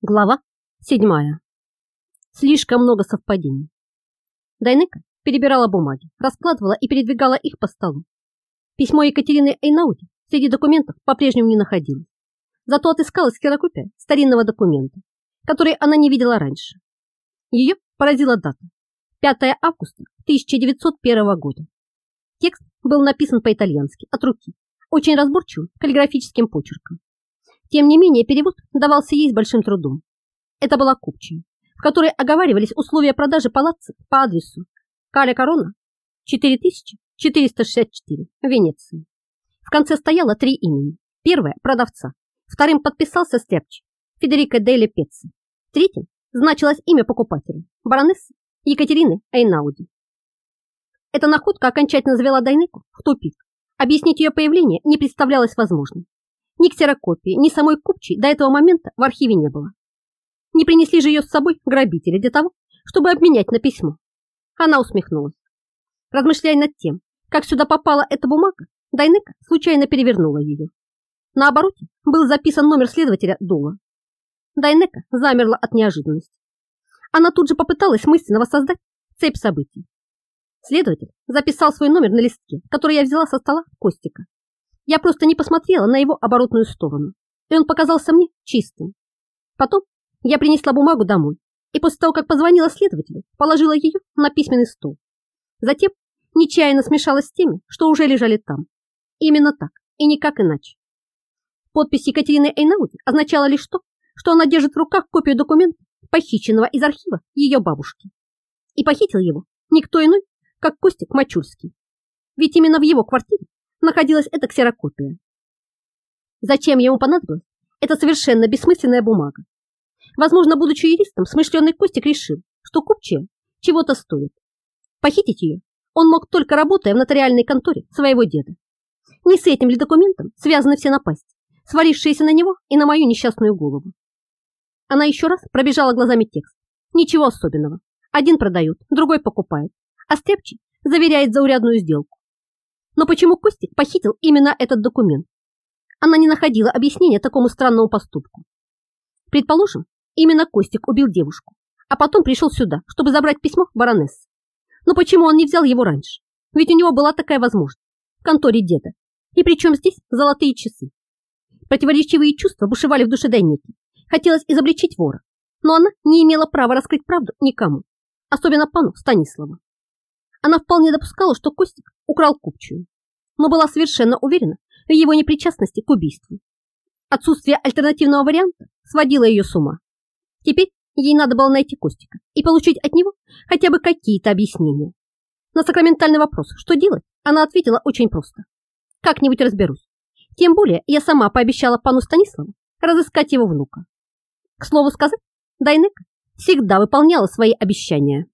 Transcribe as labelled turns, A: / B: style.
A: Глава седьмая. Слишком много совпадений. Дайнека перебирала бумаги, раскладывала и передвигала их по столу. Письмо Екатерины Эйнауди среди документов по-прежнему не находилось. Зато отыскалась ксерокопия старинного документа, который она не видела раньше. Ее поразила дата – 5 августа 1901 года. Текст был написан по-итальянски, от руки, очень разборчивым каллиграфическим почерком. Тем не менее, перевод давался ей с большим трудом. Это была купчая, в которой оговаривались условия продажи палаццо по адресу Каля Корона, 4464, Венеция. В конце стояло три имени. Первое – продавца. Вторым подписался стряпчий Федерико Дейли Пецци. Третьим значилось имя покупателя – баронессы Екатерины Эйнауди. Эта находка окончательно завела Дайнеку в тупик. Объяснить ее появление не представлялось возможным. Ни ксерокопии, ни самой купчей до этого момента в архиве не было. Не принесли же ее с собой грабители для того, чтобы обменять на письмо. Она усмехнулась. Размышляя над тем, как сюда попала эта бумага, Дайнека случайно перевернула ее. На обороте был записан номер следователя Дула. Дайнека замерла от неожиданности. Она тут же попыталась мысленно воссоздать цепь событий. Следователь записал свой номер на листке, который я взяла со стола Костика. Я просто не посмотрела на его оборотную сторону, и он показался мне чистым. Потом я принесла бумагу домой, и после того, как позвонила следователю, положила ее на письменный стол. Затем нечаянно смешалась с теми, что уже лежали там. Именно так, и никак иначе. Подпись Екатерины Эйнауди означала лишь то, что она держит в руках копию документа, похищенного из архива ее бабушки. И похитил его никто иной, как Костик Мачульский. Ведь именно в его квартире находилась эта ксерокопия. Зачем ему понадобилась эта совершенно бессмысленная бумага? Возможно, будучи юристом, смышленый Костик решил, что купчая чего-то стоит. Похитить ее он мог только работая в нотариальной конторе своего деда. Не с этим ли документом связаны все напасти, свалившиеся на него и на мою несчастную голову? Она еще раз пробежала глазами текст. Ничего особенного. Один продает, другой покупает, а Стряпчий заверяет заурядную сделку. Но почему Костик похитил именно этот документ? Она не находила объяснения такому странному поступку. Предположим, именно Костик убил девушку, а потом пришел сюда, чтобы забрать письмо баронессы. Но почему он не взял его раньше? Ведь у него была такая возможность в конторе деда. И причем здесь золотые часы. Противоречивые чувства бушевали в душе Дайнеки. Хотелось изобличить вора, но она не имела права раскрыть правду никому, особенно пану Станиславу. Она вполне допускала, что Костик украл купчую, но была совершенно уверена в его непричастности к убийству. Отсутствие альтернативного варианта сводило ее с ума. Теперь ей надо было найти Костика и получить от него хотя бы какие-то объяснения. На сакраментальный вопрос, что делать, она ответила очень просто. Как-нибудь разберусь. Тем более я сама пообещала пану Станиславу разыскать его внука. К слову сказать, Дайнека всегда выполняла свои обещания.